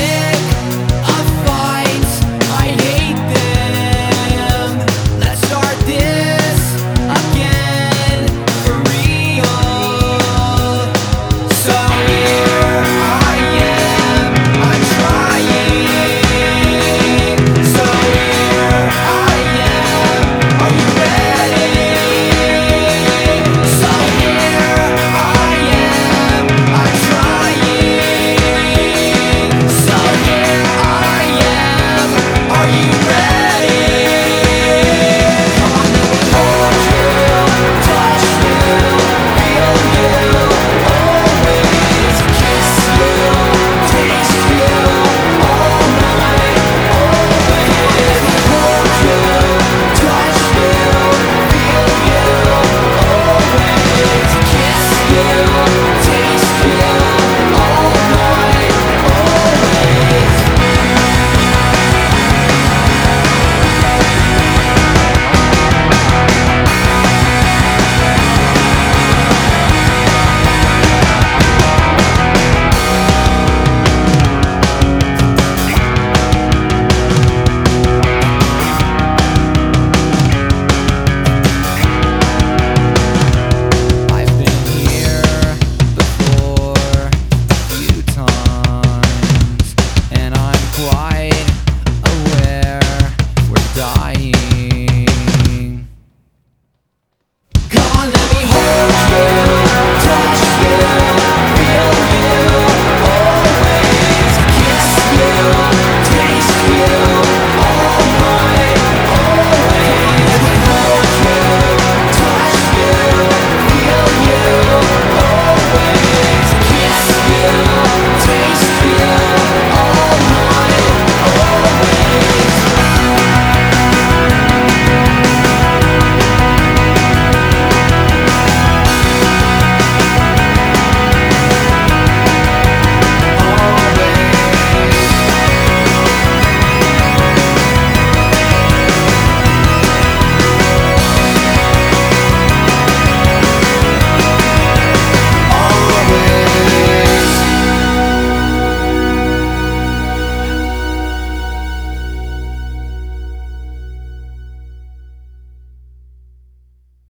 yeah. yeah.